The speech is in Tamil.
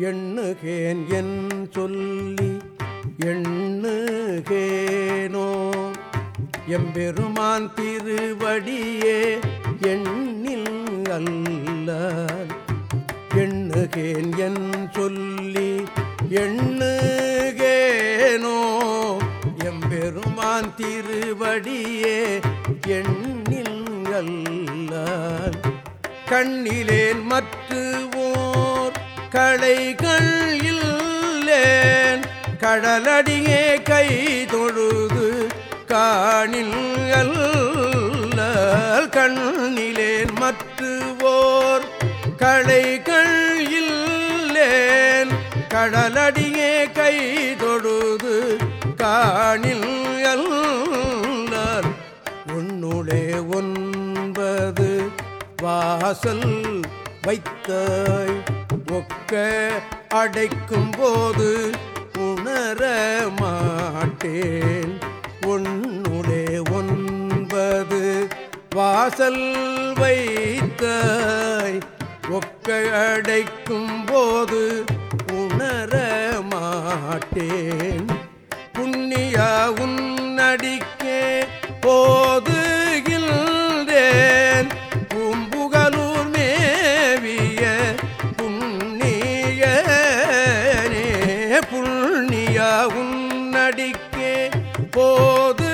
எண்ணுகேன் என் சொல்லி எண்ணுகேனோ? எம்பெருமான் திருவடியே எண்ணில் அல்ல எண்ணுகேன் என் சொல்லி எண்ணுகேனோ? எம்பெருமான் திருவடியே எண்ணில் அல்ல கண்ணிலேன் மற்ற களைகள் இல்லேன். கடலடியே கை தொழுது காணில் கண்ணிலேன் மற்றுவோர் களைகள் இல்லேன். கடலடியே கை தொழுது காணில் அல்லல். உன்னுளே ஒன்பது வாசல் வைத்தாய். ஒக்க அடைக்கும் போது உணர மாட்டேன். உன்னுடைய ஒன்பது வாசல் வைத்தாய். ஒக்க அடைக்கும் போது உணர மாட்டேன். புண்ணியா உன்னடி புண்ணிய உன்னடிக்கே போது